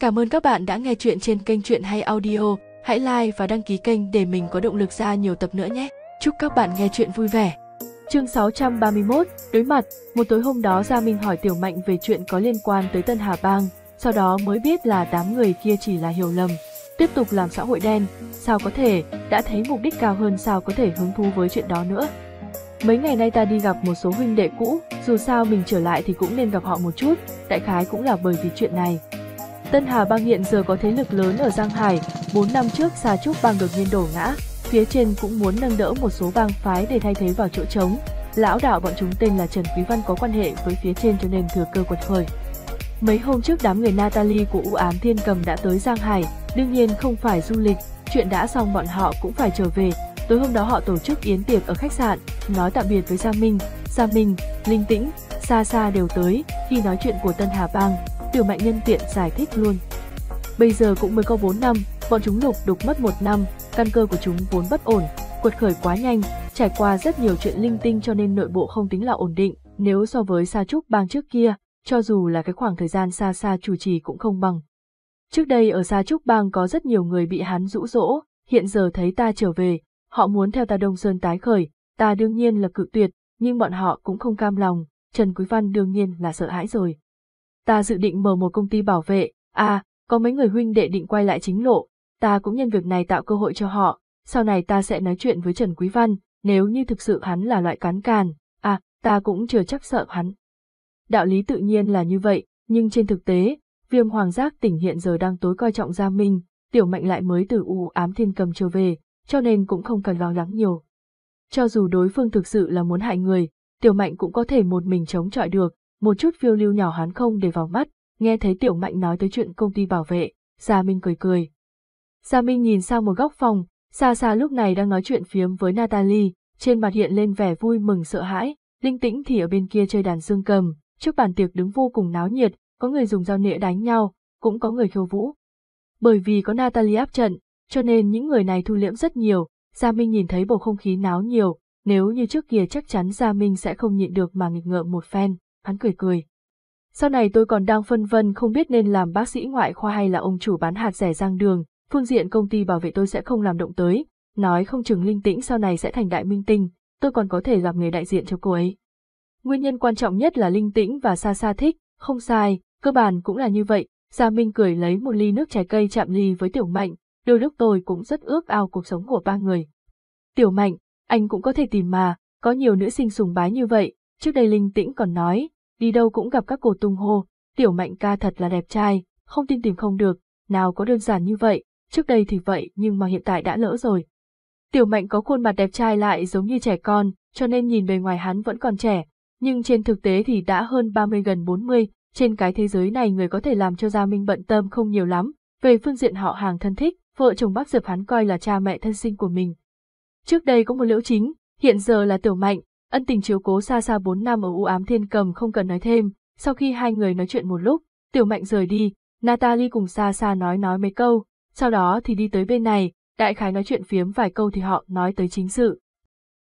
Cảm ơn các bạn đã nghe chuyện trên kênh Chuyện Hay Audio. Hãy like và đăng ký kênh để mình có động lực ra nhiều tập nữa nhé. Chúc các bạn nghe chuyện vui vẻ. Chương 631, đối mặt, một tối hôm đó Gia Minh hỏi Tiểu Mạnh về chuyện có liên quan tới Tân Hà Bang, sau đó mới biết là đám người kia chỉ là hiểu lầm. Tiếp tục làm xã hội đen, sao có thể, đã thấy mục đích cao hơn sao có thể hứng thú với chuyện đó nữa. Mấy ngày nay ta đi gặp một số huynh đệ cũ, dù sao mình trở lại thì cũng nên gặp họ một chút, đại khái cũng là bởi vì chuyện này. Tân Hà Bang hiện giờ có thế lực lớn ở Giang Hải, 4 năm trước Sa Trúc Bang đột nhiên đổ ngã, phía trên cũng muốn nâng đỡ một số bang phái để thay thế vào chỗ trống. Lão đạo bọn chúng tên là Trần Quý Văn có quan hệ với phía trên cho nên thừa cơ quật khởi. Mấy hôm trước đám người Natalie của U ám Thiên Cầm đã tới Giang Hải, đương nhiên không phải du lịch, chuyện đã xong bọn họ cũng phải trở về. Tối hôm đó họ tổ chức yến tiệc ở khách sạn, nói tạm biệt với Gia Minh, Gia Minh, Linh Tĩnh, Sa Sa đều tới, khi nói chuyện của Tân Hà Bang, Tiểu Mạnh nhân tiện giải thích luôn. Bây giờ cũng mới có 4 năm, bọn chúng lục đục mất một năm, căn cơ của chúng vốn bất ổn, quật khởi quá nhanh, trải qua rất nhiều chuyện linh tinh cho nên nội bộ không tính là ổn định, nếu so với Sa Trúc bang trước kia, cho dù là cái khoảng thời gian xa xa chủ trì cũng không bằng. Trước đây ở Sa Trúc bang có rất nhiều người bị hắn rũ rỗ, hiện giờ thấy ta trở về, họ muốn theo ta Đông Sơn tái khởi, ta đương nhiên là cự tuyệt, nhưng bọn họ cũng không cam lòng, Trần Quý Văn đương nhiên là sợ hãi rồi. Ta dự định mở một công ty bảo vệ, à, có mấy người huynh đệ định quay lại chính lộ, ta cũng nhân việc này tạo cơ hội cho họ, sau này ta sẽ nói chuyện với Trần Quý Văn, nếu như thực sự hắn là loại cán càn, à, ta cũng chưa chắc sợ hắn. Đạo lý tự nhiên là như vậy, nhưng trên thực tế, viêm hoàng giác tỉnh hiện giờ đang tối coi trọng Gia Minh, tiểu mạnh lại mới từ u ám thiên cầm trở về, cho nên cũng không cần lo lắng nhiều. Cho dù đối phương thực sự là muốn hại người, tiểu mạnh cũng có thể một mình chống chọi được, một chút phiêu lưu nhỏ hắn không để vào mắt, nghe thấy tiểu mạnh nói tới chuyện công ty bảo vệ, Gia Minh cười cười. Gia Minh nhìn sang một góc phòng, xa xa lúc này đang nói chuyện phiếm với Natalie, trên mặt hiện lên vẻ vui mừng sợ hãi, linh tĩnh thì ở bên kia chơi đàn dương cầm, trước bàn tiệc đứng vô cùng náo nhiệt, có người dùng dao nĩa đánh nhau, cũng có người khiêu vũ. Bởi vì có Natalie áp trận, cho nên những người này thu liễm rất nhiều, Gia Minh nhìn thấy bầu không khí náo nhiều, nếu như trước kia chắc chắn Gia Minh sẽ không nhịn được mà nghịch ngợm một phen, hắn cười cười. Sau này tôi còn đang phân vân không biết nên làm bác sĩ ngoại khoa hay là ông chủ bán hạt rẻ giang đường, phương diện công ty bảo vệ tôi sẽ không làm động tới, nói không chừng linh tĩnh sau này sẽ thành đại minh tinh, tôi còn có thể làm người đại diện cho cô ấy. Nguyên nhân quan trọng nhất là linh tĩnh và xa xa thích, không sai, cơ bản cũng là như vậy, Gia Minh cười lấy một ly nước trái cây chạm ly với Tiểu Mạnh, đôi lúc tôi cũng rất ước ao cuộc sống của ba người. Tiểu Mạnh, anh cũng có thể tìm mà, có nhiều nữ sinh sùng bái như vậy, trước đây Linh Tĩnh còn nói, đi đâu cũng gặp các cô tung hô, Tiểu Mạnh ca thật là đẹp trai, không tin tìm không được, nào có đơn giản như vậy, trước đây thì vậy nhưng mà hiện tại đã lỡ rồi. Tiểu Mạnh có khuôn mặt đẹp trai lại giống như trẻ con, cho nên nhìn bề ngoài hắn vẫn còn trẻ, nhưng trên thực tế thì đã hơn 30 gần 40, trên cái thế giới này người có thể làm cho Gia Minh bận tâm không nhiều lắm, về phương diện họ hàng thân thích, vợ chồng bác Diệp hắn coi là cha mẹ thân sinh của mình. Trước đây có một liễu chính, hiện giờ là Tiểu Mạnh, ân tình chiếu cố xa xa 4 năm ở u ám thiên cầm không cần nói thêm, sau khi hai người nói chuyện một lúc, Tiểu Mạnh rời đi, Natalie cùng xa xa nói nói mấy câu, sau đó thì đi tới bên này, đại khái nói chuyện phiếm vài câu thì họ nói tới chính sự.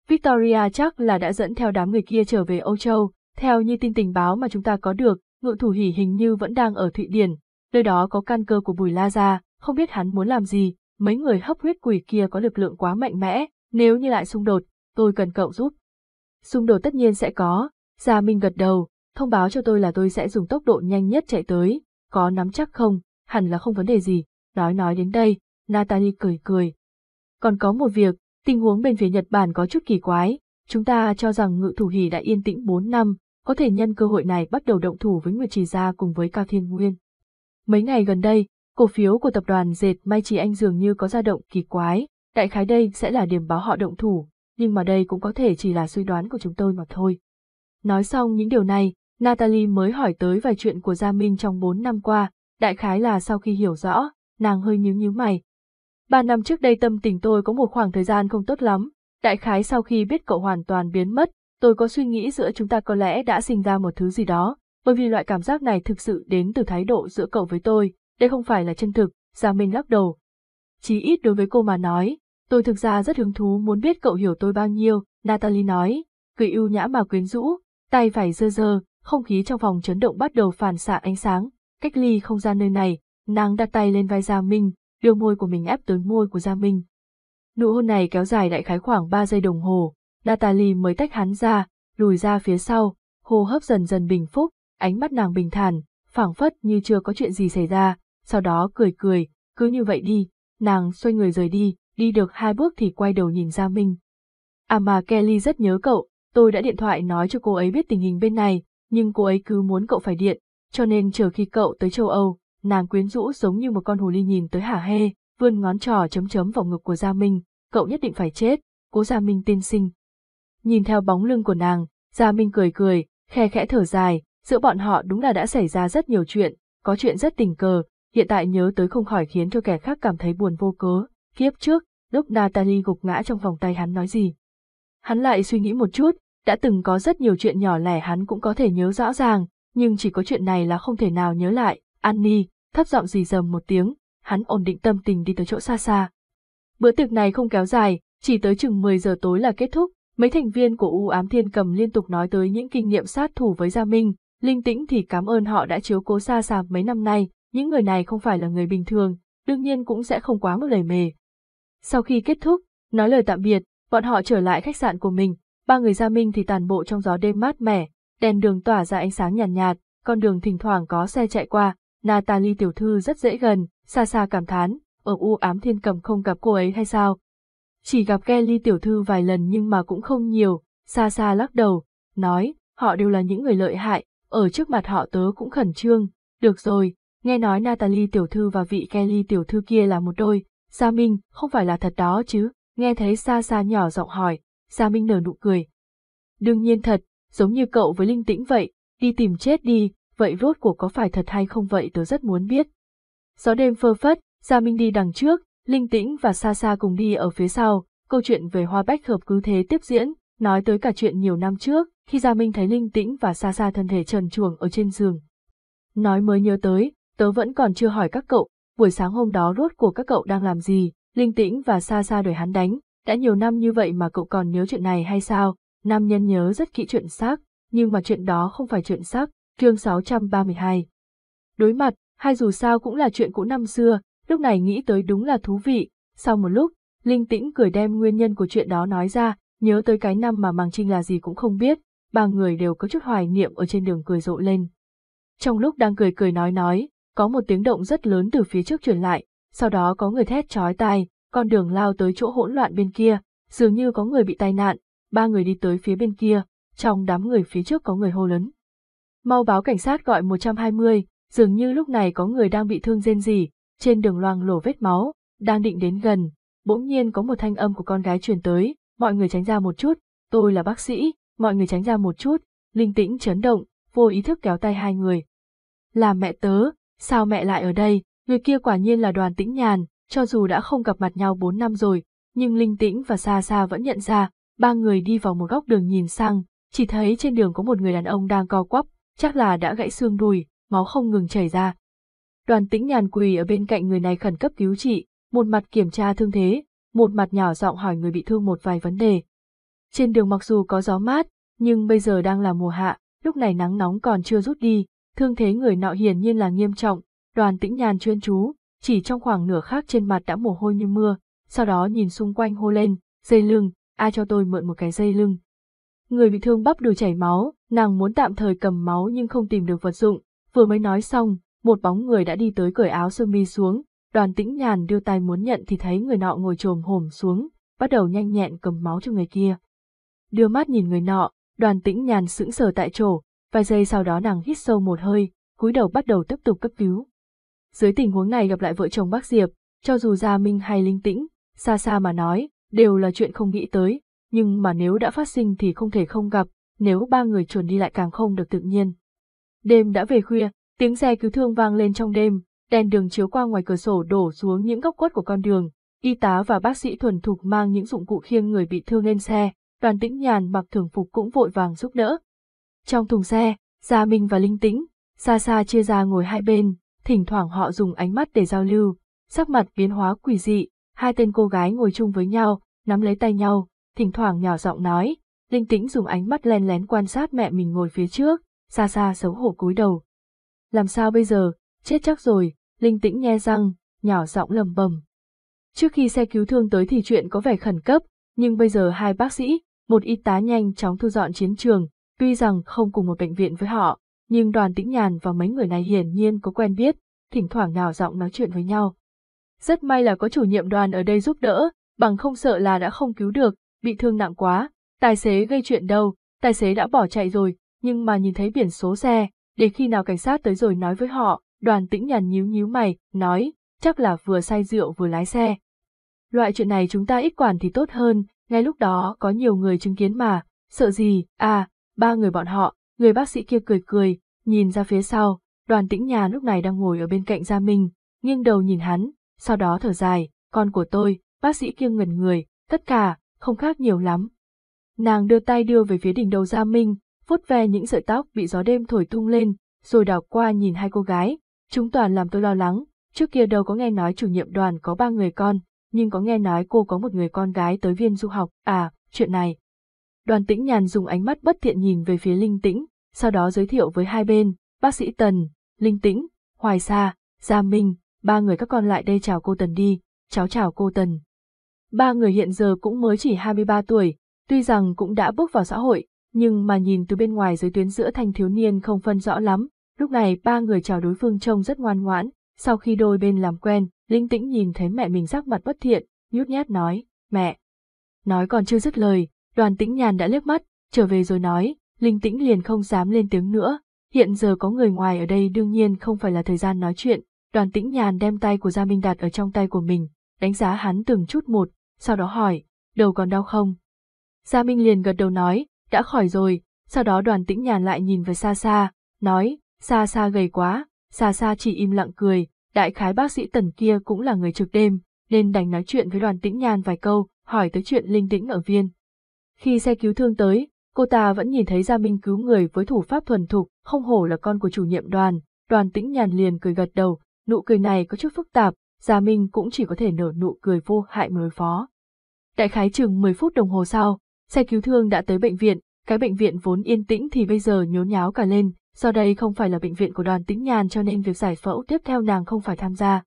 Victoria chắc là đã dẫn theo đám người kia trở về Âu Châu, theo như tin tình báo mà chúng ta có được, ngự thủ hỉ hình như vẫn đang ở Thụy Điển, nơi đó có căn cơ của Bùi La Gia, không biết hắn muốn làm gì, mấy người hấp huyết quỷ kia có lực lượng quá mạnh mẽ, nếu như lại xung đột, tôi cần cậu giúp. Xung đột tất nhiên sẽ có, Gia Minh gật đầu, thông báo cho tôi là tôi sẽ dùng tốc độ nhanh nhất chạy tới, có nắm chắc không, hẳn là không vấn đề gì, nói nói đến đây, Natalie cười cười. Còn có một việc, tình huống bên phía Nhật Bản có chút kỳ quái, chúng ta cho rằng ngự thủ hỉ đã yên tĩnh 4 năm, có thể nhân cơ hội này bắt đầu động thủ với Nguyệt Trì Gia cùng với Cao Thiên Nguyên. Mấy ngày gần đây, cổ phiếu của tập đoàn dệt Mai Trì Anh dường như có dao động kỳ quái, đại khái đây sẽ là điểm báo họ động thủ, nhưng mà đây cũng có thể chỉ là suy đoán của chúng tôi mà thôi. Nói xong những điều này, Natalie mới hỏi tới vài chuyện của Gia Minh trong 4 năm qua, đại khái là sau khi hiểu rõ, nàng hơi nhíu nhíu mày. Ba năm trước đây tâm tình tôi có một khoảng thời gian không tốt lắm, đại khái sau khi biết cậu hoàn toàn biến mất, tôi có suy nghĩ giữa chúng ta có lẽ đã sinh ra một thứ gì đó, bởi vì loại cảm giác này thực sự đến từ thái độ giữa cậu với tôi, đây không phải là chân thực, Gia Minh lắc đầu. Chí ít đối với cô mà nói, tôi thực ra rất hứng thú muốn biết cậu hiểu tôi bao nhiêu, Natalie nói, cười ưu nhã mà quyến rũ, tay phải dơ dơ, không khí trong phòng chấn động bắt đầu phản xạ ánh sáng, cách ly không gian nơi này, Nàng đặt tay lên vai Gia Minh, đưa môi của mình ép tới môi của Gia Minh. Nụ hôn này kéo dài đại khái khoảng 3 giây đồng hồ, Natalie mới tách hắn ra, lùi ra phía sau, hô hấp dần dần bình phúc, ánh mắt nàng bình thản, phảng phất như chưa có chuyện gì xảy ra, sau đó cười cười, cứ như vậy đi, nàng xoay người rời đi, đi được hai bước thì quay đầu nhìn Gia Minh. À mà Kelly rất nhớ cậu, tôi đã điện thoại nói cho cô ấy biết tình hình bên này, nhưng cô ấy cứ muốn cậu phải điện, cho nên chờ khi cậu tới châu Âu, nàng quyến rũ giống như một con hồ ly nhìn tới hả hê, vươn ngón trỏ chấm chấm vào ngực của Gia Minh, cậu nhất định phải chết, cố Gia Minh tiên sinh. Nhìn theo bóng lưng của nàng, Gia Minh cười cười, khe khẽ thở dài, giữa bọn họ đúng là đã xảy ra rất nhiều chuyện, có chuyện rất tình cờ, hiện tại nhớ tới không khỏi khiến cho kẻ khác cảm thấy buồn vô cớ, kiếp trước, lúc Natalie gục ngã trong vòng tay hắn nói gì. Hắn lại suy nghĩ một chút, đã từng có rất nhiều chuyện nhỏ lẻ hắn cũng có thể nhớ rõ ràng, nhưng chỉ có chuyện này là không thể nào nhớ lại, Annie, thấp giọng gì dầm một tiếng, hắn ổn định tâm tình đi tới chỗ xa xa. Bữa tiệc này không kéo dài, chỉ tới chừng 10 giờ tối là kết thúc, mấy thành viên của U ám thiên cầm liên tục nói tới những kinh nghiệm sát thủ với Gia Minh, Linh Tĩnh thì cảm ơn họ đã chiếu cố xa xa mấy năm nay, những người này không phải là người bình thường, đương nhiên cũng sẽ không quá mức lầy mề. Sau khi kết thúc, nói lời tạm biệt, bọn họ trở lại khách sạn của mình, ba người Gia Minh thì tàn bộ trong gió đêm mát mẻ, đèn đường tỏa ra ánh sáng nhàn nhạt, nhạt, con đường thỉnh thoảng có xe chạy qua, Natalie tiểu thư rất dễ gần, xa xa cảm thán, ở u ám thiên cầm không gặp cô ấy hay sao? Chỉ gặp Kelly tiểu thư vài lần nhưng mà cũng không nhiều, xa xa lắc đầu, nói, họ đều là những người lợi hại, ở trước mặt họ tớ cũng khẩn trương, được rồi, nghe nói Natalie tiểu thư và vị Kelly tiểu thư kia là một đôi, Gia Minh, không phải là thật đó chứ, nghe thấy xa xa nhỏ giọng hỏi, Gia Minh nở nụ cười. Đương nhiên thật, giống như cậu với linh tĩnh vậy, đi tìm chết đi, vậy rốt cuộc có phải thật hay không vậy tớ rất muốn biết. Gió đêm phơ phất, Gia Minh đi đằng trước, Linh Tĩnh và Sa Sa cùng đi ở phía sau, câu chuyện về hoa bách hợp cứ thế tiếp diễn, nói tới cả chuyện nhiều năm trước, khi Gia Minh thấy Linh Tĩnh và Sa Sa thân thể trần truồng ở trên giường. Nói mới nhớ tới, tớ vẫn còn chưa hỏi các cậu, buổi sáng hôm đó rốt cuộc các cậu đang làm gì, Linh Tĩnh và Sa Sa đuổi hắn đánh, đã nhiều năm như vậy mà cậu còn nhớ chuyện này hay sao, nam nhân nhớ rất kỹ chuyện xác, nhưng mà chuyện đó không phải chuyện xác, chương 632. Đối mặt, hay dù sao cũng là chuyện cũ năm xưa, lúc này nghĩ tới đúng là thú vị, sau một lúc, Linh Tĩnh cười đem nguyên nhân của chuyện đó nói ra, nhớ tới cái năm mà Màng Trinh là gì cũng không biết, ba người đều có chút hoài niệm ở trên đường cười rộ lên. Trong lúc đang cười cười nói nói, có một tiếng động rất lớn từ phía trước truyền lại, sau đó có người thét chói tai, con đường lao tới chỗ hỗn loạn bên kia, dường như có người bị tai nạn, ba người đi tới phía bên kia, trong đám người phía trước có người hô lớn. Mau báo cảnh sát gọi 120, dường như lúc này có người đang bị thương rên rỉ, trên đường loang lổ vết máu, đang định đến gần, bỗng nhiên có một thanh âm của con gái truyền tới, mọi người tránh ra một chút, tôi là bác sĩ, mọi người tránh ra một chút, linh tĩnh chấn động, vô ý thức kéo tay hai người. Là mẹ tớ, sao mẹ lại ở đây, người kia quả nhiên là đoàn tĩnh nhàn, cho dù đã không gặp mặt nhau bốn năm rồi, nhưng linh tĩnh và xa xa vẫn nhận ra, ba người đi vào một góc đường nhìn sang, chỉ thấy trên đường có một người đàn ông đang co quắp, chắc là đã gãy xương đùi, máu không ngừng chảy ra. Đoàn tĩnh nhàn quỳ ở bên cạnh người này khẩn cấp cứu trị, một mặt kiểm tra thương thế, một mặt nhỏ giọng hỏi người bị thương một vài vấn đề. Trên đường mặc dù có gió mát, nhưng bây giờ đang là mùa hạ, lúc này nắng nóng còn chưa rút đi, thương thế người nọ hiển nhiên là nghiêm trọng, đoàn tĩnh nhàn chuyên chú, chỉ trong khoảng nửa khắc trên mặt đã mồ hôi như mưa, sau đó nhìn xung quanh hô lên, dây lưng, ai cho tôi mượn một cái dây lưng. Người bị thương bắp đùi chảy máu, nàng muốn tạm thời cầm máu nhưng không tìm được vật dụng, vừa mới nói xong, một bóng người đã đi tới cởi áo sơ mi xuống, đoàn tĩnh nhàn đưa tay muốn nhận thì thấy người nọ ngồi trồm hổm xuống, bắt đầu nhanh nhẹn cầm máu cho người kia. Đưa mắt nhìn người nọ, đoàn tĩnh nhàn sững sờ tại chỗ, vài giây sau đó nàng hít sâu một hơi, cúi đầu bắt đầu tiếp tục cấp cứu. Dưới tình huống này gặp lại vợ chồng bác Diệp, cho dù Gia Minh hay Linh Tĩnh, xa xa mà nói, đều là chuyện không nghĩ tới, nhưng mà nếu đã phát sinh thì không thể không gặp, nếu ba người chuồn đi lại càng không được tự nhiên. Đêm đã về khuya, tiếng xe cứu thương vang lên trong đêm, đèn đường chiếu qua ngoài cửa sổ đổ xuống những góc quất của con đường, y tá và bác sĩ thuần thục mang những dụng cụ khiêng người bị thương lên xe, đoàn tĩnh nhàn mặc thường phục cũng vội vàng giúp đỡ. Trong thùng xe, Gia Minh và Linh Tĩnh, xa xa chia ra ngồi hai bên, thỉnh thoảng họ dùng ánh mắt để giao lưu, sắc mặt biến hóa quỷ dị, hai tên cô gái ngồi chung với nhau, nắm lấy tay nhau, thỉnh thoảng nhỏ giọng nói, Linh Tĩnh dùng ánh mắt len lén quan sát mẹ mình ngồi phía trước, xa xa xấu hổ cúi đầu. Làm sao bây giờ, chết chắc rồi, linh tĩnh nghe răng, nhỏ giọng lầm bầm. Trước khi xe cứu thương tới thì chuyện có vẻ khẩn cấp, nhưng bây giờ hai bác sĩ, một y tá nhanh chóng thu dọn chiến trường, tuy rằng không cùng một bệnh viện với họ, nhưng đoàn tĩnh nhàn và mấy người này hiển nhiên có quen biết, thỉnh thoảng nào giọng nói chuyện với nhau. Rất may là có chủ nhiệm đoàn ở đây giúp đỡ, bằng không sợ là đã không cứu được, bị thương nặng quá, tài xế gây chuyện đâu, tài xế đã bỏ chạy rồi, nhưng mà nhìn thấy biển số xe, để khi nào cảnh sát tới rồi nói với họ, đoàn tĩnh nhàn nhíu nhíu mày, nói, chắc là vừa say rượu vừa lái xe. Loại chuyện này chúng ta ít quản thì tốt hơn, ngay lúc đó có nhiều người chứng kiến mà, sợ gì, à, ba người bọn họ, người bác sĩ kia cười cười, nhìn ra phía sau, đoàn tĩnh nhà lúc này đang ngồi ở bên cạnh Gia Minh, nghiêng đầu nhìn hắn, sau đó thở dài, con của tôi, bác sĩ kia ngẩn người, tất cả, không khác nhiều lắm. Nàng đưa tay đưa về phía đỉnh đầu Gia Minh, vuốt ve những sợi tóc bị gió đêm thổi tung lên, rồi đảo qua nhìn hai cô gái, chúng toàn làm tôi lo lắng, trước kia đâu có nghe nói chủ nhiệm đoàn có ba người con, nhưng có nghe nói cô có một người con gái tới viên du học, à, chuyện này. Đoàn tĩnh nhàn dùng ánh mắt bất thiện nhìn về phía linh tĩnh, sau đó giới thiệu với hai bên, bác sĩ Tần, Linh Tĩnh, Hoài Sa, Gia Minh, ba người các con lại đây chào cô Tần đi, cháu chào cô Tần. Ba người hiện giờ cũng mới chỉ 23 tuổi, tuy rằng cũng đã bước vào xã hội, nhưng mà nhìn từ bên ngoài giới tuyến giữa thanh thiếu niên không phân rõ lắm, lúc này ba người chào đối phương trông rất ngoan ngoãn, sau khi đôi bên làm quen, Linh Tĩnh nhìn thấy mẹ mình sắc mặt bất thiện, nhút nhát nói, mẹ. Nói còn chưa dứt lời, đoàn tĩnh nhàn đã liếc mắt, trở về rồi nói, Linh Tĩnh liền không dám lên tiếng nữa, hiện giờ có người ngoài ở đây đương nhiên không phải là thời gian nói chuyện, đoàn tĩnh nhàn đem tay của Gia Minh đặt ở trong tay của mình, đánh giá hắn từng chút một, sau đó hỏi, đầu còn đau không? Gia Minh liền gật đầu nói, đã khỏi rồi, sau đó đoàn tĩnh nhàn lại nhìn về xa xa, nói, xa xa gầy quá, xa xa chỉ im lặng cười, đại khái bác sĩ tần kia cũng là người trực đêm, nên đành nói chuyện với đoàn tĩnh nhàn vài câu, hỏi tới chuyện linh tĩnh ở viên. Khi xe cứu thương tới, cô ta vẫn nhìn thấy Gia Minh cứu người với thủ pháp thuần thục, không hổ là con của chủ nhiệm đoàn, đoàn tĩnh nhàn liền cười gật đầu, nụ cười này có chút phức tạp, Gia Minh cũng chỉ có thể nở nụ cười vô hại mới phó. Đại khái chừng 10 phút đồng hồ sau, xe cứu thương đã tới bệnh viện, cái bệnh viện vốn yên tĩnh thì bây giờ nhốn nháo cả lên, do đây không phải là bệnh viện của đoàn tĩnh nhàn cho nên việc giải phẫu tiếp theo nàng không phải tham gia.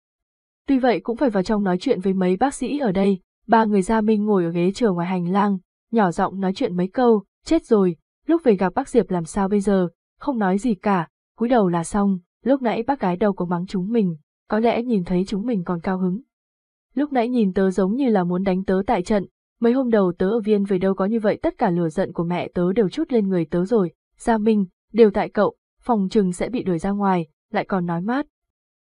Tuy vậy cũng phải vào trong nói chuyện với mấy bác sĩ ở đây, ba người Gia Minh ngồi ở ghế chờ ngoài hành lang, nhỏ giọng nói chuyện mấy câu, chết rồi, lúc về gặp bác Diệp làm sao bây giờ, không nói gì cả, cúi đầu là xong, lúc nãy bác gái đâu có mắng chúng mình, có lẽ nhìn thấy chúng mình còn cao hứng. Lúc nãy nhìn tớ giống như là muốn đánh tớ tại trận, mấy hôm đầu tớ ở viên về đâu có như vậy tất cả lửa giận của mẹ tớ đều chút lên người tớ rồi, Gia Minh, đều tại cậu, phòng trừng sẽ bị đuổi ra ngoài, lại còn nói mát.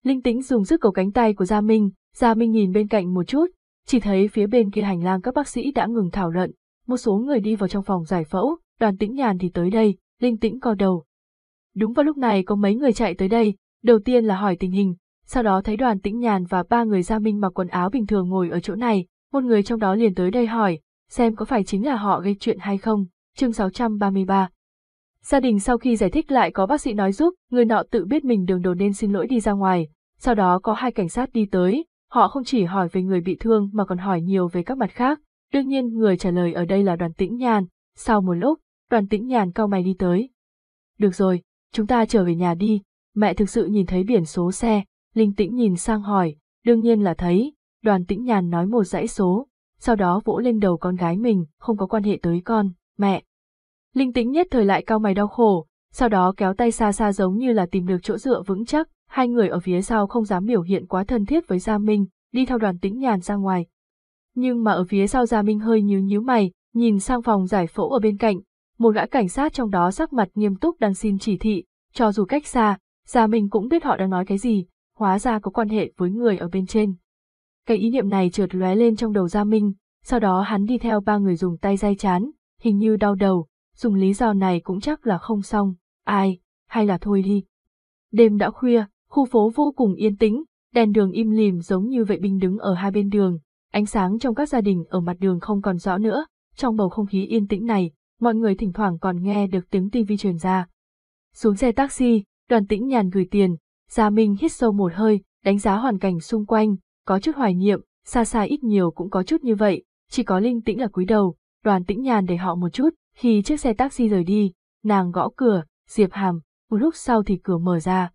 Linh tính dùng sức cầu cánh tay của Gia Minh, Gia Minh nhìn bên cạnh một chút, chỉ thấy phía bên kia hành lang các bác sĩ đã ngừng thảo luận, một số người đi vào trong phòng giải phẫu, đoàn tĩnh nhàn thì tới đây, linh tĩnh co đầu. Đúng vào lúc này có mấy người chạy tới đây, đầu tiên là hỏi tình hình, sau đó thấy đoàn tĩnh nhàn và ba người gia minh mặc quần áo bình thường ngồi ở chỗ này, một người trong đó liền tới đây hỏi, xem có phải chính là họ gây chuyện hay không, chương 633. Gia đình sau khi giải thích lại có bác sĩ nói giúp, người nọ tự biết mình đường đồ nên xin lỗi đi ra ngoài, sau đó có hai cảnh sát đi tới, họ không chỉ hỏi về người bị thương mà còn hỏi nhiều về các mặt khác, đương nhiên người trả lời ở đây là đoàn tĩnh nhàn, sau một lúc, đoàn tĩnh nhàn cao mày đi tới. Được rồi, chúng ta trở về nhà đi, mẹ thực sự nhìn thấy biển số xe, linh tĩnh nhìn sang hỏi, đương nhiên là thấy, đoàn tĩnh nhàn nói một dãy số, sau đó vỗ lên đầu con gái mình, không có quan hệ tới con, mẹ. Linh tĩnh nhất thời lại cao mày đau khổ, sau đó kéo tay xa xa giống như là tìm được chỗ dựa vững chắc, hai người ở phía sau không dám biểu hiện quá thân thiết với Gia Minh, đi theo đoàn tĩnh nhàn ra ngoài. Nhưng mà ở phía sau Gia Minh hơi nhíu nhíu mày, nhìn sang phòng giải phẫu ở bên cạnh, một gã cảnh sát trong đó sắc mặt nghiêm túc đang xin chỉ thị, cho dù cách xa, Gia Minh cũng biết họ đang nói cái gì, hóa ra có quan hệ với người ở bên trên. Cái ý niệm này trượt lóe lên trong đầu Gia Minh, sau đó hắn đi theo ba người dùng tay dai chán, hình như đau đầu, dùng lý do này cũng chắc là không xong, ai, hay là thôi đi. Đêm đã khuya, khu phố vô cùng yên tĩnh, đèn đường im lìm giống như vệ binh đứng ở hai bên đường, ánh sáng trong các gia đình ở mặt đường không còn rõ nữa, trong bầu không khí yên tĩnh này, mọi người thỉnh thoảng còn nghe được tiếng tivi truyền ra. Xuống xe taxi, đoàn tĩnh nhàn gửi tiền, Gia Minh hít sâu một hơi, đánh giá hoàn cảnh xung quanh, có chút hoài niệm, xa xa ít nhiều cũng có chút như vậy, chỉ có linh tĩnh là cúi đầu, đoàn tĩnh nhàn để họ một chút, khi chiếc xe taxi rời đi, nàng gõ cửa, diệp hàm, một lúc sau thì cửa mở ra.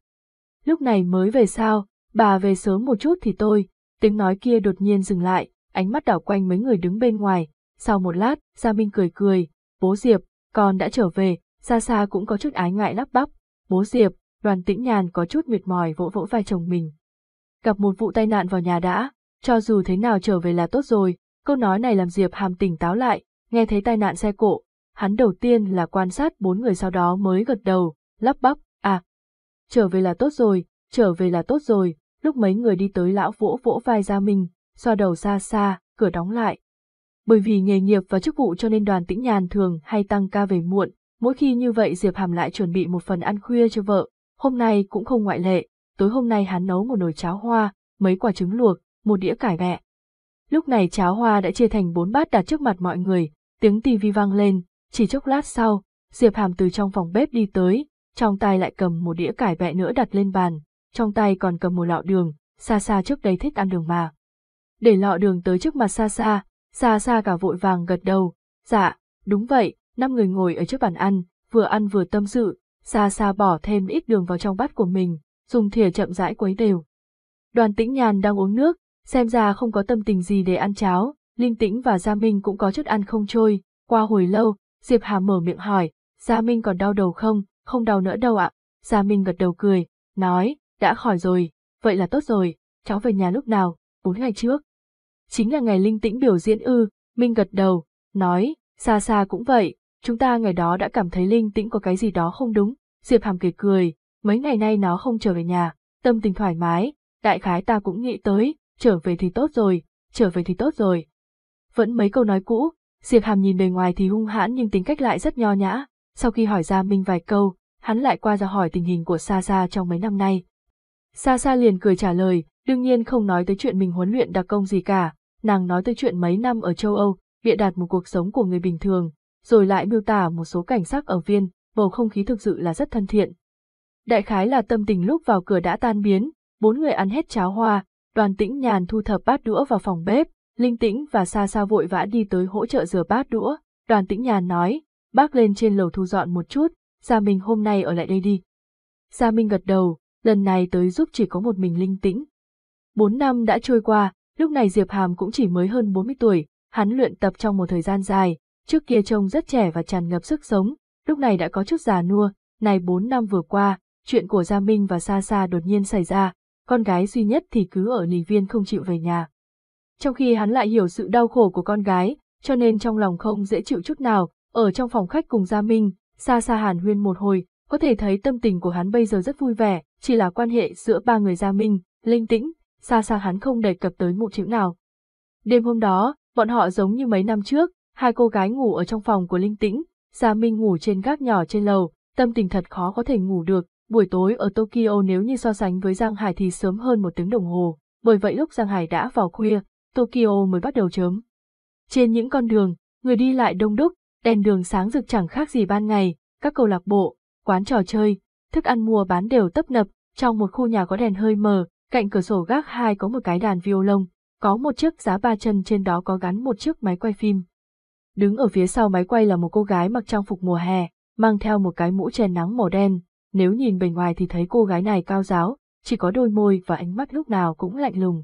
Lúc này mới về sao, Bà về sớm một chút thì tôi, tiếng nói kia đột nhiên dừng lại, ánh mắt đảo quanh mấy người đứng bên ngoài. Sau một lát, Gia Minh cười cười, bố Diệp, con đã trở về, xa xa cũng có chút ái ngại lắp bắp. Bố Diệp, đoàn tĩnh nhàn có chút mệt mỏi vỗ vỗ vai chồng mình. Gặp một vụ tai nạn vào nhà đã, cho dù thế nào trở về là tốt rồi, câu nói này làm Diệp hàm tỉnh táo lại, nghe thấy tai nạn xe cộ, hắn đầu tiên là quan sát bốn người sau đó mới gật đầu, lắp bắp, à, trở về là tốt rồi, trở về là tốt rồi, lúc mấy người đi tới lão vỗ vỗ vai ra mình, xoa đầu xa xa, cửa đóng lại. Bởi vì nghề nghiệp và chức vụ cho nên đoàn tĩnh nhàn thường hay tăng ca về muộn, mỗi khi như vậy Diệp Hàm lại chuẩn bị một phần ăn khuya cho vợ, hôm nay cũng không ngoại lệ, tối hôm nay hắn nấu một nồi cháo hoa, mấy quả trứng luộc, một đĩa cải bẹ. Lúc này cháo hoa đã chia thành bốn bát đặt trước mặt mọi người, tiếng tivi vang lên, chỉ chốc lát sau, Diệp Hàm từ trong phòng bếp đi tới, trong tay lại cầm một đĩa cải bẹ nữa đặt lên bàn, trong tay còn cầm một lọ đường, xa xa trước đây thích ăn đường mà. Để lọ đường tới trước mặt xa xa, xa xa cả vội vàng gật đầu, dạ, đúng vậy, năm người ngồi ở trước bàn ăn, vừa ăn vừa tâm sự, xa xa bỏ thêm ít đường vào trong bát của mình, dùng thìa chậm rãi quấy đều. Đoàn tĩnh nhàn đang uống nước, xem ra không có tâm tình gì để ăn cháo, Linh Tĩnh và Gia Minh cũng có chút ăn không trôi, qua hồi lâu, Diệp Hà mở miệng hỏi, Gia Minh còn đau đầu không, không đau nữa đâu ạ. Gia Minh gật đầu cười, nói, đã khỏi rồi, vậy là tốt rồi, cháu về nhà lúc nào, bốn ngày trước. Chính là ngày linh tĩnh biểu diễn ư, Minh gật đầu, nói, xa xa cũng vậy, chúng ta ngày đó đã cảm thấy linh tĩnh có cái gì đó không đúng, Diệp Hàm cười cười, mấy ngày nay nó không trở về nhà, tâm tình thoải mái, đại khái ta cũng nghĩ tới, trở về thì tốt rồi, trở về thì tốt rồi. Vẫn mấy câu nói cũ, Diệp Hàm nhìn bề ngoài thì hung hãn nhưng tính cách lại rất nho nhã, sau khi hỏi ra Minh vài câu, hắn lại qua ra hỏi tình hình của Sa Sa trong mấy năm nay. Sa Sa liền cười trả lời, đương nhiên không nói tới chuyện mình huấn luyện đặc công gì cả, nàng nói tới chuyện mấy năm ở châu Âu, bịa đặt một cuộc sống của người bình thường, rồi lại miêu tả một số cảnh sắc ở viên, bầu không khí thực sự là rất thân thiện. Đại khái là tâm tình lúc vào cửa đã tan biến, bốn người ăn hết cháo hoa, đoàn tĩnh nhàn thu thập bát đũa vào phòng bếp, linh tĩnh và xa xa vội vã đi tới hỗ trợ rửa bát đũa, đoàn tĩnh nhàn nói, bác lên trên lầu thu dọn một chút, Gia Minh hôm nay ở lại đây đi. Gia Minh gật đầu, lần này tới giúp chỉ có một mình linh tĩnh. Bốn năm đã trôi qua, lúc này Diệp Hàm cũng chỉ mới hơn 40 tuổi, hắn luyện tập trong một thời gian dài, trước kia trông rất trẻ và tràn ngập sức sống, lúc này đã có chút già nua, này bốn năm vừa qua, chuyện của Gia Minh và Sa Sa đột nhiên xảy ra, con gái duy nhất thì cứ ở nì viên không chịu về nhà. Trong khi hắn lại hiểu sự đau khổ của con gái, cho nên trong lòng không dễ chịu chút nào, ở trong phòng khách cùng Gia Minh, Sa Sa hàn huyên một hồi, có thể thấy tâm tình của hắn bây giờ rất vui vẻ, chỉ là quan hệ giữa ba người Gia Minh, linh tĩnh, xa xa hắn không đề cập tới một chữ nào. Đêm hôm đó, bọn họ giống như mấy năm trước, hai cô gái ngủ ở trong phòng của linh tĩnh, Gia Minh ngủ trên gác nhỏ trên lầu, tâm tình thật khó có thể ngủ được, buổi tối ở Tokyo nếu như so sánh với Giang Hải thì sớm hơn một tiếng đồng hồ, bởi vậy lúc Giang Hải đã vào khuya, Tokyo mới bắt đầu chớm. Trên những con đường, người đi lại đông đúc, đèn đường sáng rực chẳng khác gì ban ngày, các câu lạc bộ, quán trò chơi, thức ăn mua bán đều tấp nập, trong một khu nhà có đèn hơi mờ, cạnh cửa sổ gác hai có một cái đàn violon, có một chiếc giá ba chân trên đó có gắn một chiếc máy quay phim. Đứng ở phía sau máy quay là một cô gái mặc trang phục mùa hè, mang theo một cái mũ che nắng màu đen, nếu nhìn bề ngoài thì thấy cô gái này cao giáo, chỉ có đôi môi và ánh mắt lúc nào cũng lạnh lùng.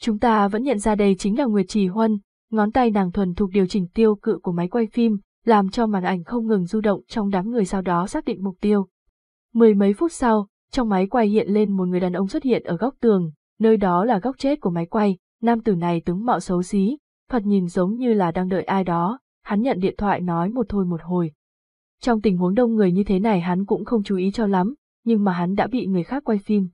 Chúng ta vẫn nhận ra đây chính là Nguyệt Trì Huân, ngón tay nàng thuần thục điều chỉnh tiêu cự của máy quay phim, làm cho màn ảnh không ngừng du động trong đám người sau đó xác định mục tiêu. Mười mấy phút sau, trong máy quay hiện lên một người đàn ông xuất hiện ở góc tường, nơi đó là góc chết của máy quay, nam tử này tướng mạo xấu xí, thật nhìn giống như là đang đợi ai đó, hắn nhận điện thoại nói một thôi một hồi. Trong tình huống đông người như thế này hắn cũng không chú ý cho lắm, nhưng mà hắn đã bị người khác quay phim.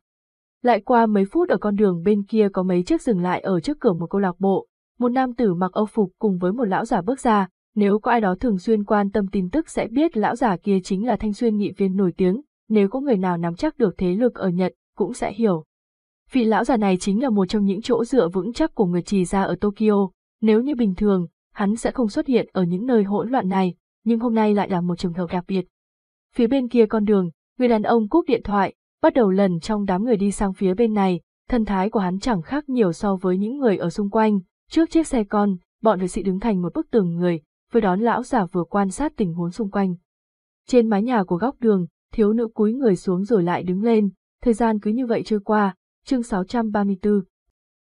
Lại qua mấy phút ở con đường bên kia có mấy chiếc dừng lại ở trước cửa một câu lạc bộ, một nam tử mặc âu phục cùng với một lão giả bước ra, nếu có ai đó thường xuyên quan tâm tin tức sẽ biết lão giả kia chính là thanh xuyên nghị viên nổi tiếng, nếu có người nào nắm chắc được thế lực ở Nhật, cũng sẽ hiểu. Vị lão già này chính là một trong những chỗ dựa vững chắc của người trì gia ở Tokyo, nếu như bình thường, hắn sẽ không xuất hiện ở những nơi hỗn loạn này, nhưng hôm nay lại là một trường hợp đặc biệt. Phía bên kia con đường, người đàn ông cúp điện thoại, bắt đầu lần trong đám người đi sang phía bên này, thân thái của hắn chẳng khác nhiều so với những người ở xung quanh, trước chiếc xe con, bọn vệ sĩ đứng thành một bức tường người, vừa đón lão giả vừa quan sát tình huống xung quanh. Trên mái nhà của góc đường, thiếu nữ cúi người xuống rồi lại đứng lên, thời gian cứ như vậy trôi qua, chương 634.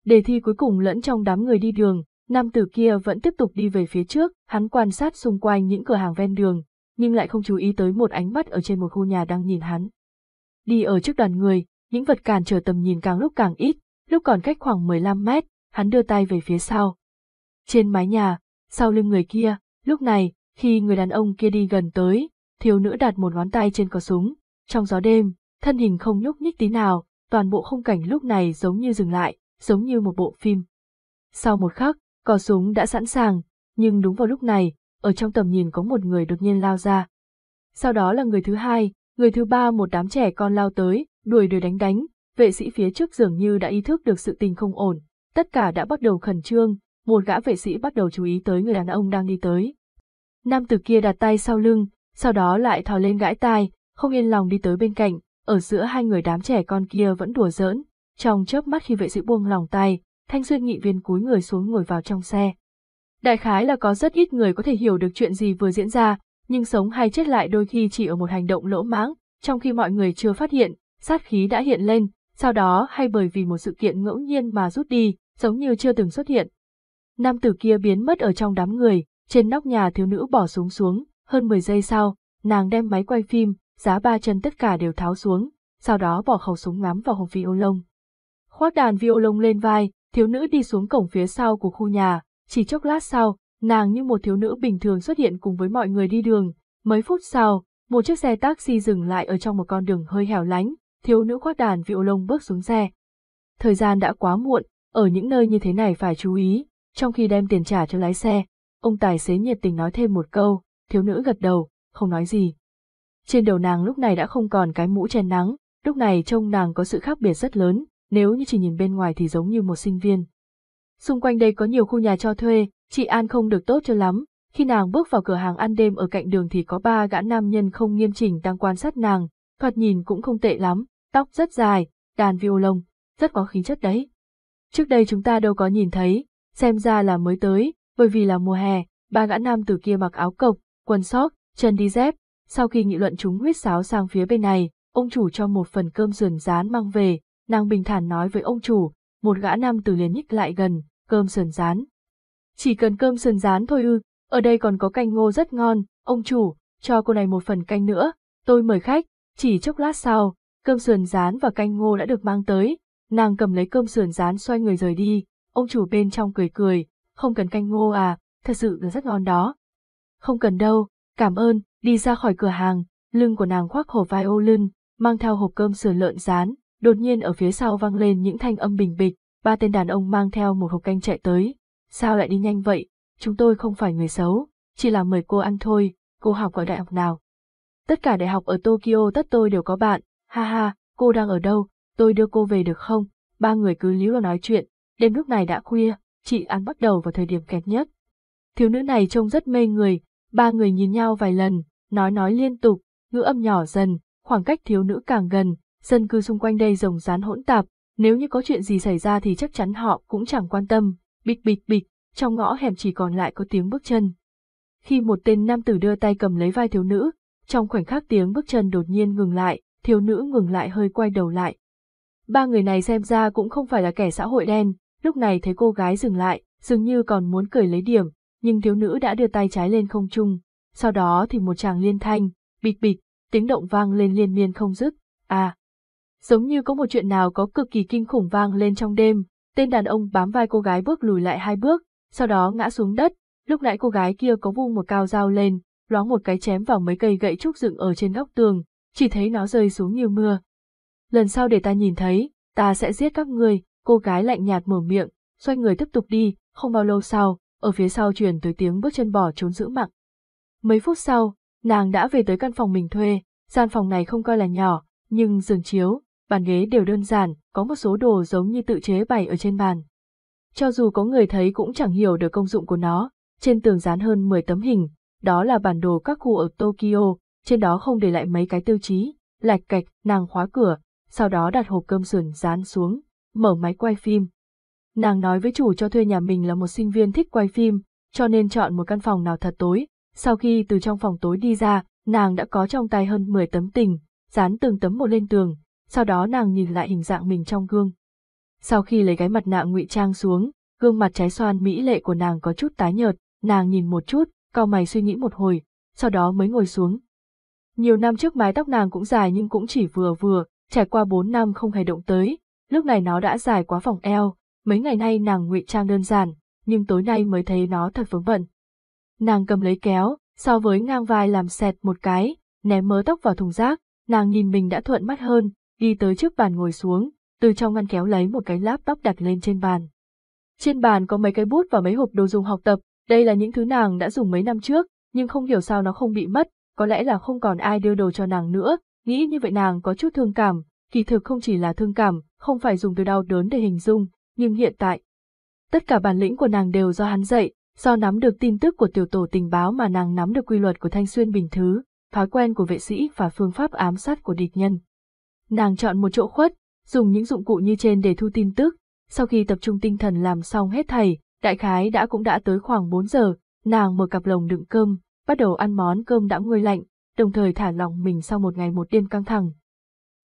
Đề thi cuối cùng lẫn trong đám người đi đường, nam tử kia vẫn tiếp tục đi về phía trước, hắn quan sát xung quanh những cửa hàng ven đường, nhưng lại không chú ý tới một ánh mắt ở trên một khu nhà đang nhìn hắn. Đi ở trước đoàn người, những vật cản trở tầm nhìn càng lúc càng ít, lúc còn cách khoảng 15 mét, hắn đưa tay về phía sau. Trên mái nhà, sau lưng người kia, lúc này, khi người đàn ông kia đi gần tới, thiếu nữ đặt một ngón tay trên cò súng, trong gió đêm, thân hình không nhúc nhích tí nào, toàn bộ khung cảnh lúc này giống như dừng lại, giống như một bộ phim. Sau một khắc, cò súng đã sẵn sàng, nhưng đúng vào lúc này, ở trong tầm nhìn có một người đột nhiên lao ra. Sau đó là người thứ hai, người thứ ba một đám trẻ con lao tới, đuổi đuổi đánh đánh, vệ sĩ phía trước dường như đã ý thức được sự tình không ổn, tất cả đã bắt đầu khẩn trương, một gã vệ sĩ bắt đầu chú ý tới người đàn ông đang đi tới. Nam tử kia đặt tay sau lưng, sau đó lại thò lên gãi tai, không yên lòng đi tới bên cạnh, ở giữa hai người đám trẻ con kia vẫn đùa giỡn, trong chớp mắt khi vệ sĩ buông lòng tay, thanh xuyên nghị viên cúi người xuống ngồi vào trong xe. Đại khái là có rất ít người có thể hiểu được chuyện gì vừa diễn ra, nhưng sống hay chết lại đôi khi chỉ ở một hành động lỗ mãng, trong khi mọi người chưa phát hiện, sát khí đã hiện lên, sau đó hay bởi vì một sự kiện ngẫu nhiên mà rút đi, giống như chưa từng xuất hiện. Nam tử kia biến mất ở trong đám người, trên nóc nhà thiếu nữ bỏ xuống xuống, hơn 10 giây sau, nàng đem máy quay phim, giá ba chân tất cả đều tháo xuống, sau đó bỏ khẩu súng ngắm vào hộp lông. Khoác đàn violon lên vai, thiếu nữ đi xuống cổng phía sau của khu nhà, chỉ chốc lát sau, nàng như một thiếu nữ bình thường xuất hiện cùng với mọi người đi đường. Mấy phút sau, một chiếc xe taxi dừng lại ở trong một con đường hơi hẻo lánh, thiếu nữ khoác đàn violon bước xuống xe. Thời gian đã quá muộn, ở những nơi như thế này phải chú ý, trong khi đem tiền trả cho lái xe, ông tài xế nhiệt tình nói thêm một câu, thiếu nữ gật đầu, không nói gì. Trên đầu nàng lúc này đã không còn cái mũ che nắng, lúc này trông nàng có sự khác biệt rất lớn, nếu như chỉ nhìn bên ngoài thì giống như một sinh viên. Xung quanh đây có nhiều khu nhà cho thuê, chị An không được tốt cho lắm, khi nàng bước vào cửa hàng ăn đêm ở cạnh đường thì có ba gã nam nhân không nghiêm chỉnh đang quan sát nàng, thoạt nhìn cũng không tệ lắm, tóc rất dài, đàn violon, rất có khí chất đấy. Trước đây chúng ta đâu có nhìn thấy, xem ra là mới tới, bởi vì là mùa hè, ba gã nam từ kia mặc áo cộc, quần sóc, chân đi dép, sau khi nghị luận chúng huyết sáo sang phía bên này, ông chủ cho một phần cơm sườn rán mang về, nàng bình thản nói với ông chủ, một gã nam từ liền nhích lại gần, cơm sườn rán. Chỉ cần cơm sườn rán thôi ư, ở đây còn có canh ngô rất ngon, ông chủ, cho cô này một phần canh nữa, tôi mời khách, chỉ chốc lát sau, cơm sườn rán và canh ngô đã được mang tới, nàng cầm lấy cơm sườn rán xoay người rời đi, ông chủ bên trong cười cười, không cần canh ngô à, thật sự là rất ngon đó. Không cần đâu, cảm ơn, đi ra khỏi cửa hàng, lưng của nàng khoác hồ vai ô lưng, mang theo hộp cơm sườn lợn rán, đột nhiên ở phía sau vang lên những thanh âm bình bịch, ba tên đàn ông mang theo một hộp canh chạy tới. Sao lại đi nhanh vậy? Chúng tôi không phải người xấu, chỉ là mời cô ăn thôi, cô học ở đại học nào? Tất cả đại học ở Tokyo tất tôi đều có bạn, ha ha, cô đang ở đâu, tôi đưa cô về được không? Ba người cứ líu lo nói chuyện, đêm lúc này đã khuya, chị ăn bắt đầu vào thời điểm kẹt nhất. Thiếu nữ này trông rất mê người, ba người nhìn nhau vài lần, nói nói liên tục, ngữ âm nhỏ dần, khoảng cách thiếu nữ càng gần, dân cư xung quanh đây rồng rán hỗn tạp, nếu như có chuyện gì xảy ra thì chắc chắn họ cũng chẳng quan tâm, bịch bịch bịch, trong ngõ hẻm chỉ còn lại có tiếng bước chân. Khi một tên nam tử đưa tay cầm lấy vai thiếu nữ, trong khoảnh khắc tiếng bước chân đột nhiên ngừng lại, thiếu nữ ngừng lại hơi quay đầu lại. Ba người này xem ra cũng không phải là kẻ xã hội đen, lúc này thấy cô gái dừng lại, dường như còn muốn cười lấy điểm, nhưng thiếu nữ đã đưa tay trái lên không trung, sau đó thì một chàng liên thanh, bịch bịch, tiếng động vang lên liên miên không dứt, à. Giống như có một chuyện nào có cực kỳ kinh khủng vang lên trong đêm, tên đàn ông bám vai cô gái bước lùi lại hai bước, sau đó ngã xuống đất, lúc nãy cô gái kia có vung một cao dao lên, loáng một cái chém vào mấy cây gậy trúc dựng ở trên góc tường, chỉ thấy nó rơi xuống như mưa. Lần sau để ta nhìn thấy, ta sẽ giết các ngươi, cô gái lạnh nhạt mở miệng, xoay người tiếp tục đi, không bao lâu sau, ở phía sau truyền tới tiếng bước chân bỏ trốn giữ mạng. Mấy phút sau, nàng đã về tới căn phòng mình thuê, gian phòng này không coi là nhỏ, nhưng giường chiếu, bàn ghế đều đơn giản, có một số đồ giống như tự chế bày ở trên bàn. Cho dù có người thấy cũng chẳng hiểu được công dụng của nó, trên tường dán hơn 10 tấm hình, đó là bản đồ các khu ở Tokyo, trên đó không để lại mấy cái tiêu chí, lạch cạch, nàng khóa cửa, sau đó đặt hộp cơm sườn dán xuống, mở máy quay phim. Nàng nói với chủ cho thuê nhà mình là một sinh viên thích quay phim, cho nên chọn một căn phòng nào thật tối. Sau khi từ trong phòng tối đi ra, nàng đã có trong tay hơn 10 tấm tình, dán từng tấm một lên tường, sau đó nàng nhìn lại hình dạng mình trong gương, Sau khi lấy cái mặt nạ ngụy trang xuống, gương mặt trái xoan mỹ lệ của nàng có chút tái nhợt, nàng nhìn một chút, cau mày suy nghĩ một hồi, sau đó mới ngồi xuống. Nhiều năm trước mái tóc nàng cũng dài nhưng cũng chỉ vừa vừa, trải qua 4 năm không hề động tới, lúc này nó đã dài quá vòng eo, mấy ngày nay nàng ngụy trang đơn giản, nhưng tối nay mới thấy nó thật vướng bận. Nàng cầm lấy kéo, so với ngang vai làm xẹt một cái, ném mớ tóc vào thùng rác, nàng nhìn mình đã thuận mắt hơn, đi tới trước bàn ngồi xuống, từ trong ngăn kéo lấy một cái laptop đặt lên trên bàn. Trên bàn có mấy cái bút và mấy hộp đồ dùng học tập, đây là những thứ nàng đã dùng mấy năm trước, nhưng không hiểu sao nó không bị mất, có lẽ là không còn ai đưa đồ cho nàng nữa, nghĩ như vậy nàng có chút thương cảm, kỳ thực không chỉ là thương cảm, không phải dùng từ đau đớn để hình dung, nhưng hiện tại. Tất cả bản lĩnh của nàng đều do hắn dạy, do nắm được tin tức của tiểu tổ tình báo mà nàng nắm được quy luật của thanh xuyên bình thứ, thói quen của vệ sĩ và phương pháp ám sát của địch nhân. Nàng chọn một chỗ khuất, dùng những dụng cụ như trên để thu tin tức, sau khi tập trung tinh thần làm xong hết thầy, đại khái đã cũng đã tới khoảng 4 giờ, nàng mở cặp lồng đựng cơm, bắt đầu ăn món cơm đã nguôi lạnh, đồng thời thả lỏng mình sau một ngày một đêm căng thẳng.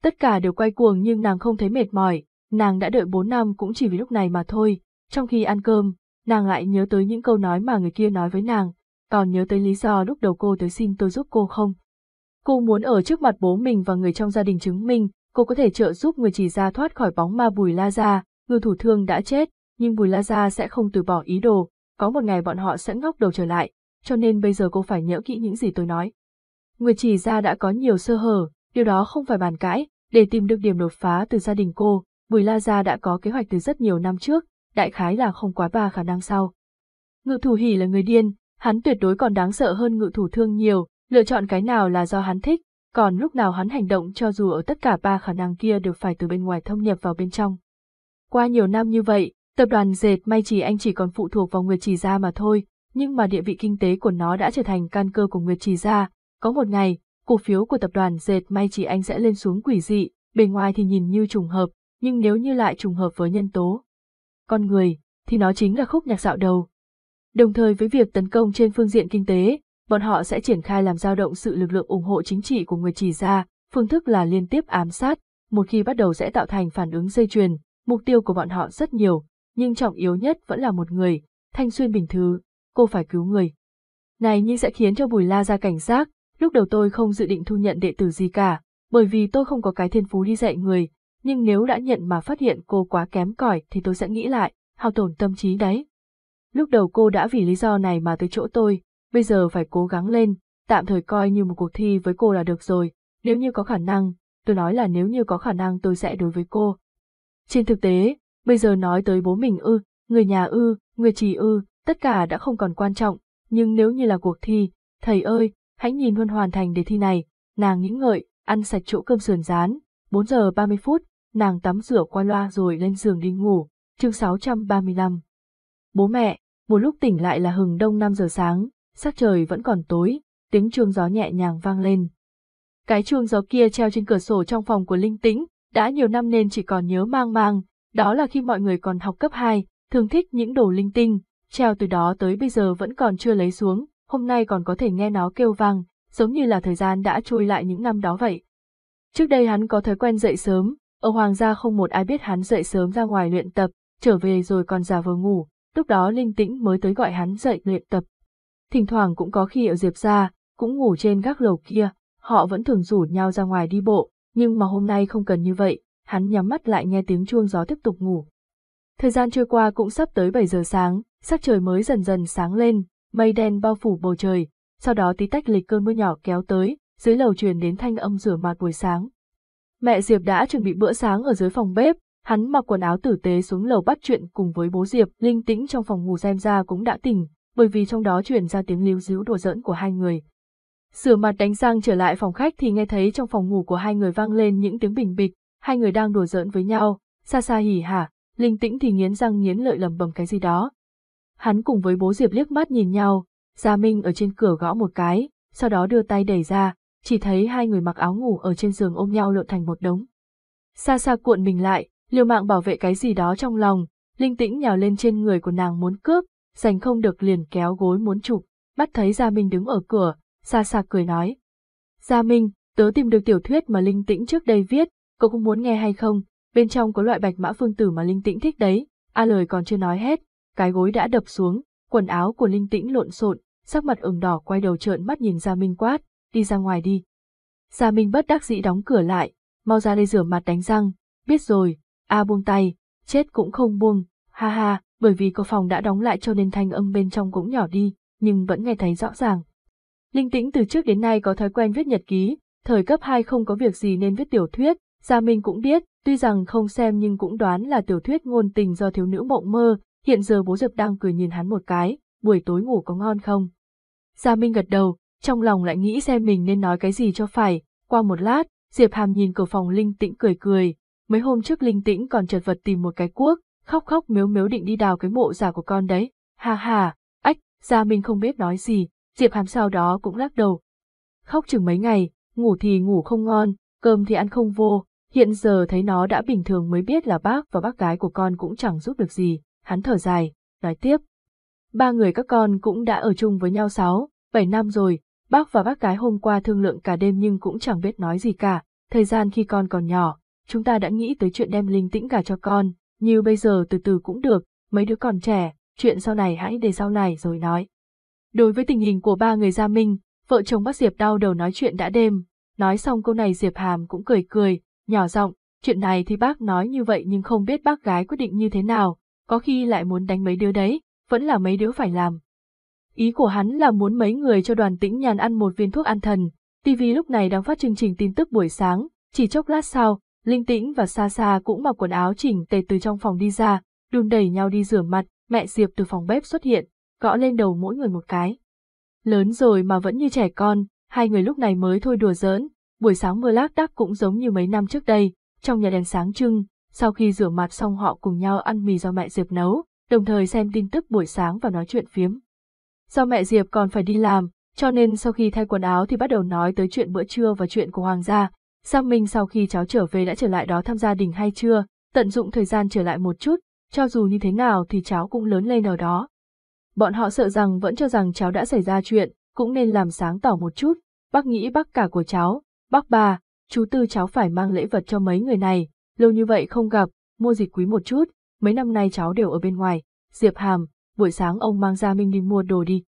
Tất cả đều quay cuồng nhưng nàng không thấy mệt mỏi, nàng đã đợi 4 năm cũng chỉ vì lúc này mà thôi, trong khi ăn cơm, nàng lại nhớ tới những câu nói mà người kia nói với nàng, còn nhớ tới lý do lúc đầu cô tới xin tôi giúp cô không. Cô muốn ở trước mặt bố mình và người trong gia đình chứng minh, cô có thể trợ giúp người chỉ ra thoát khỏi bóng ma Bùi La Gia, người thủ thương đã chết, nhưng Bùi La Gia sẽ không từ bỏ ý đồ, có một ngày bọn họ sẽ ngóc đầu trở lại, cho nên bây giờ cô phải nhớ kỹ những gì tôi nói. Người chỉ ra đã có nhiều sơ hở, điều đó không phải bàn cãi, để tìm được điểm đột phá từ gia đình cô, Bùi La Gia đã có kế hoạch từ rất nhiều năm trước, đại khái là không quá ba khả năng sau. Ngự thủ hỉ là người điên, hắn tuyệt đối còn đáng sợ hơn ngự thủ thương nhiều, lựa chọn cái nào là do hắn thích, còn lúc nào hắn hành động cho dù ở tất cả ba khả năng kia đều phải từ bên ngoài thâm nhập vào bên trong. Qua nhiều năm như vậy, tập đoàn dệt may chỉ anh chỉ còn phụ thuộc vào Nguyệt Chỉ Gia mà thôi, nhưng mà địa vị kinh tế của nó đã trở thành căn cơ của Nguyệt Chỉ Gia. Có một ngày, cổ phiếu của tập đoàn dệt may chỉ anh sẽ lên xuống quỷ dị, bề ngoài thì nhìn như trùng hợp, nhưng nếu như lại trùng hợp với nhân tố con người, thì nó chính là khúc nhạc dạo đầu. Đồng thời với việc tấn công trên phương diện kinh tế, bọn họ sẽ triển khai làm dao động sự lực lượng ủng hộ chính trị của người chỉ ra, phương thức là liên tiếp ám sát, một khi bắt đầu sẽ tạo thành phản ứng dây chuyền, mục tiêu của bọn họ rất nhiều, nhưng trọng yếu nhất vẫn là một người, Thanh Xuyên Bình Thứ, cô phải cứu người. Này nhưng sẽ khiến cho Bùi La ra cảnh giác, lúc đầu tôi không dự định thu nhận đệ tử gì cả, bởi vì tôi không có cái thiên phú đi dạy người, nhưng nếu đã nhận mà phát hiện cô quá kém cỏi thì tôi sẽ nghĩ lại, hao tổn tâm trí đấy. Lúc đầu cô đã vì lý do này mà tới chỗ tôi, bây giờ phải cố gắng lên, tạm thời coi như một cuộc thi với cô là được rồi, nếu như có khả năng, tôi nói là nếu như có khả năng tôi sẽ đối với cô. Trên thực tế, bây giờ nói tới bố mình ư, người nhà ư, người trì ư, tất cả đã không còn quan trọng, nhưng nếu như là cuộc thi, thầy ơi, hãy nhìn Huân hoàn thành đề thi này, nàng nghĩ ngợi, ăn sạch chỗ cơm sườn rán, 4 giờ 30 phút, nàng tắm rửa qua loa rồi lên giường đi ngủ, chương 635. Bố mẹ, một lúc tỉnh lại là hừng đông 5 giờ sáng, sắc trời vẫn còn tối, tiếng chuông gió nhẹ nhàng vang lên. Cái chuông gió kia treo trên cửa sổ trong phòng của Linh Tĩnh, đã nhiều năm nên chỉ còn nhớ mang mang, đó là khi mọi người còn học cấp 2, thường thích những đồ linh tinh, treo từ đó tới bây giờ vẫn còn chưa lấy xuống, hôm nay còn có thể nghe nó kêu vang, giống như là thời gian đã trôi lại những năm đó vậy. Trước đây hắn có thói quen dậy sớm, ở Hoàng gia không một ai biết hắn dậy sớm ra ngoài luyện tập, trở về rồi còn giả vờ ngủ, lúc đó linh tĩnh mới tới gọi hắn dậy luyện tập. Thỉnh thoảng cũng có khi ở Diệp ra, cũng ngủ trên gác lầu kia, họ vẫn thường rủ nhau ra ngoài đi bộ, nhưng mà hôm nay không cần như vậy, hắn nhắm mắt lại nghe tiếng chuông gió tiếp tục ngủ. Thời gian trôi qua cũng sắp tới 7 giờ sáng, sắc trời mới dần dần sáng lên, mây đen bao phủ bầu trời, sau đó tí tách lịch cơn mưa nhỏ kéo tới, dưới lầu truyền đến thanh âm rửa mặt buổi sáng. Mẹ Diệp đã chuẩn bị bữa sáng ở dưới phòng bếp, hắn mặc quần áo tử tế xuống lầu bắt chuyện cùng với bố Diệp, linh tĩnh trong phòng ngủ xem ra cũng đã tỉnh, bởi vì trong đó truyền ra tiếng líu díu đùa giỡn của hai người. Sửa mặt đánh răng trở lại phòng khách thì nghe thấy trong phòng ngủ của hai người vang lên những tiếng bình bịch, hai người đang đùa giỡn với nhau, xa xa hỉ hả, linh tĩnh thì nghiến răng nghiến lợi lầm bầm cái gì đó. Hắn cùng với bố Diệp liếc mắt nhìn nhau, Gia Minh ở trên cửa gõ một cái, sau đó đưa tay đẩy ra, chỉ thấy hai người mặc áo ngủ ở trên giường ôm nhau lộn thành một đống. Xa xa cuộn mình lại, liều mạng bảo vệ cái gì đó trong lòng, linh tĩnh nhào lên trên người của nàng muốn cướp, giành không được liền kéo gối muốn chụp, bắt thấy Gia Minh đứng ở cửa, xa xa cười nói. Gia Minh, tớ tìm được tiểu thuyết mà linh tĩnh trước đây viết, cậu cũng muốn nghe hay không? bên trong có loại bạch mã phương tử mà Linh Tĩnh thích đấy, a lời còn chưa nói hết, cái gối đã đập xuống, quần áo của Linh Tĩnh lộn xộn, sắc mặt ửng đỏ quay đầu trợn mắt nhìn Gia Minh quát, đi ra ngoài đi. Gia Minh bất đắc dĩ đóng cửa lại, mau ra đây rửa mặt đánh răng, biết rồi, a buông tay, chết cũng không buông, ha ha, bởi vì cửa phòng đã đóng lại cho nên thanh âm bên trong cũng nhỏ đi, nhưng vẫn nghe thấy rõ ràng. Linh Tĩnh từ trước đến nay có thói quen viết nhật ký, thời cấp 2 không có việc gì nên viết tiểu thuyết, Gia Minh cũng biết, tuy rằng không xem nhưng cũng đoán là tiểu thuyết ngôn tình do thiếu nữ mộng mơ, hiện giờ bố Diệp đang cười nhìn hắn một cái, buổi tối ngủ có ngon không? Gia Minh gật đầu, trong lòng lại nghĩ xem mình nên nói cái gì cho phải, qua một lát, Diệp Hàm nhìn cửa phòng Linh Tĩnh cười cười, mấy hôm trước Linh Tĩnh còn chật vật tìm một cái cuốc, khóc khóc miếu miếu định đi đào cái mộ giả của con đấy, ha ha, ách, Gia Minh không biết nói gì, Diệp Hàm sau đó cũng lắc đầu. Khóc chừng mấy ngày, ngủ thì ngủ không ngon, cơm thì ăn không vô, hiện giờ thấy nó đã bình thường mới biết là bác và bác gái của con cũng chẳng giúp được gì, hắn thở dài, nói tiếp. Ba người các con cũng đã ở chung với nhau sáu, bảy năm rồi, bác và bác gái hôm qua thương lượng cả đêm nhưng cũng chẳng biết nói gì cả, thời gian khi con còn nhỏ, chúng ta đã nghĩ tới chuyện đem linh tĩnh cả cho con, như bây giờ từ từ cũng được, mấy đứa còn trẻ, chuyện sau này hãy để sau này rồi nói. Đối với tình hình của ba người Gia Minh, vợ chồng bác Diệp đau đầu nói chuyện đã đêm, nói xong câu này Diệp Hàm cũng cười cười, nhỏ giọng, chuyện này thì bác nói như vậy nhưng không biết bác gái quyết định như thế nào, có khi lại muốn đánh mấy đứa đấy, vẫn là mấy đứa phải làm. Ý của hắn là muốn mấy người cho đoàn tĩnh nhàn ăn một viên thuốc an thần, TV lúc này đang phát chương trình tin tức buổi sáng, chỉ chốc lát sau, Linh Tĩnh và Sa Sa cũng mặc quần áo chỉnh tề từ trong phòng đi ra, đun đẩy nhau đi rửa mặt, mẹ Diệp từ phòng bếp xuất hiện, gõ lên đầu mỗi người một cái. Lớn rồi mà vẫn như trẻ con, hai người lúc này mới thôi đùa giỡn, buổi sáng mưa lác đác cũng giống như mấy năm trước đây, trong nhà đèn sáng trưng, sau khi rửa mặt xong họ cùng nhau ăn mì do mẹ Diệp nấu, đồng thời xem tin tức buổi sáng và nói chuyện phiếm. Do mẹ Diệp còn phải đi làm, cho nên sau khi thay quần áo thì bắt đầu nói tới chuyện bữa trưa và chuyện của Hoàng gia. Giang Minh sau khi cháu trở về đã trở lại đó thăm gia đình hay chưa, tận dụng thời gian trở lại một chút, cho dù như thế nào thì cháu cũng lớn lên ở đó. Bọn họ sợ rằng vẫn cho rằng cháu đã xảy ra chuyện, cũng nên làm sáng tỏ một chút, bác nghĩ bác cả của cháu, bác bà, chú tư cháu phải mang lễ vật cho mấy người này, lâu như vậy không gặp, mua dịch quý một chút, mấy năm nay cháu đều ở bên ngoài, Diệp Hàm, buổi sáng ông mang Gia Minh đi mua đồ đi.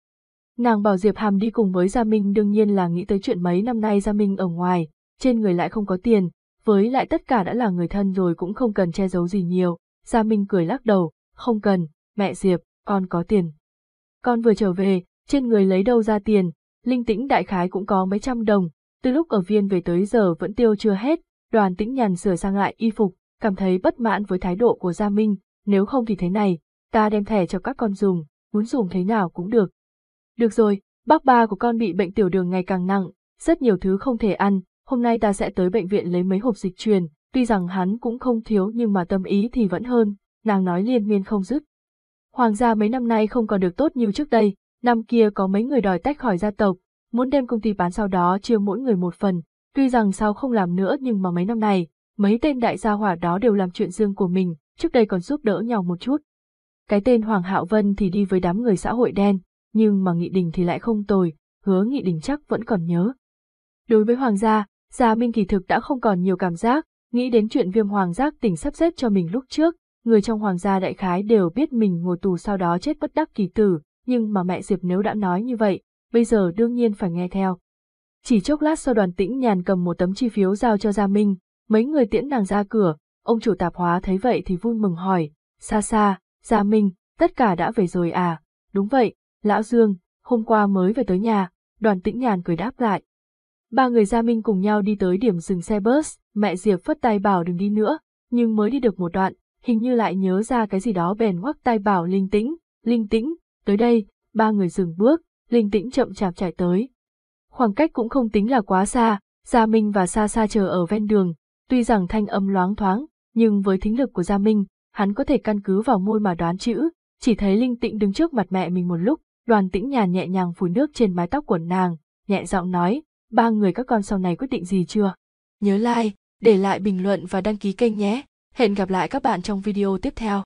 Nàng bảo Diệp Hàm đi cùng với Gia Minh đương nhiên là nghĩ tới chuyện mấy năm nay Gia Minh ở ngoài, trên người lại không có tiền, với lại tất cả đã là người thân rồi cũng không cần che giấu gì nhiều. Gia Minh cười lắc đầu, không cần, mẹ Diệp, con có tiền. Con vừa trở về, trên người lấy đâu ra tiền, linh tĩnh đại khái cũng có mấy trăm đồng, từ lúc ở viên về tới giờ vẫn tiêu chưa hết, đoàn tĩnh nhàn sửa sang lại y phục, cảm thấy bất mãn với thái độ của Gia Minh, nếu không thì thế này, ta đem thẻ cho các con dùng, muốn dùng thế nào cũng được. Được rồi, bác ba của con bị bệnh tiểu đường ngày càng nặng, rất nhiều thứ không thể ăn, hôm nay ta sẽ tới bệnh viện lấy mấy hộp dịch truyền, tuy rằng hắn cũng không thiếu nhưng mà tâm ý thì vẫn hơn, nàng nói liên miên không dứt. Hoàng gia mấy năm nay không còn được tốt như trước đây, năm kia có mấy người đòi tách khỏi gia tộc, muốn đem công ty bán sau đó chia mỗi người một phần, tuy rằng sao không làm nữa nhưng mà mấy năm này, mấy tên đại gia hỏa đó đều làm chuyện riêng của mình, trước đây còn giúp đỡ nhau một chút. Cái tên Hoàng Hạo Vân thì đi với đám người xã hội đen, nhưng mà Nghị Đình thì lại không tồi, hứa Nghị Đình chắc vẫn còn nhớ. Đối với Hoàng gia, Gia Minh kỳ thực đã không còn nhiều cảm giác, nghĩ đến chuyện viêm hoàng giác tỉnh sắp xếp cho mình lúc trước, người trong hoàng gia đại khái đều biết mình ngồi tù sau đó chết bất đắc kỳ tử, nhưng mà mẹ Diệp nếu đã nói như vậy, bây giờ đương nhiên phải nghe theo. Chỉ chốc lát sau đoàn tĩnh nhàn cầm một tấm chi phiếu giao cho Gia Minh, mấy người tiễn nàng ra cửa, ông chủ tạp hóa thấy vậy thì vui mừng hỏi, xa xa, Gia Minh, tất cả đã về rồi à, đúng vậy, Lão Dương, hôm qua mới về tới nhà, đoàn tĩnh nhàn cười đáp lại. Ba người Gia Minh cùng nhau đi tới điểm dừng xe bus, mẹ Diệp phất tay bảo đừng đi nữa, nhưng mới đi được một đoạn, hình như lại nhớ ra cái gì đó bèn ngoắc tay bảo Linh Tĩnh, Linh Tĩnh, tới đây, ba người dừng bước, Linh Tĩnh chậm chạp chạy tới. Khoảng cách cũng không tính là quá xa, Gia Minh và Sa Sa chờ ở ven đường, tuy rằng thanh âm loáng thoáng, nhưng với thính lực của Gia Minh, hắn có thể căn cứ vào môi mà đoán chữ, chỉ thấy Linh Tĩnh đứng trước mặt mẹ mình một lúc, đoàn tĩnh nhàn nhẹ nhàng phủi nước trên mái tóc của nàng, nhẹ giọng nói, ba người các con sau này quyết định gì chưa? Nhớ like, để lại bình luận và đăng ký kênh nhé. Hẹn gặp lại các bạn trong video tiếp theo.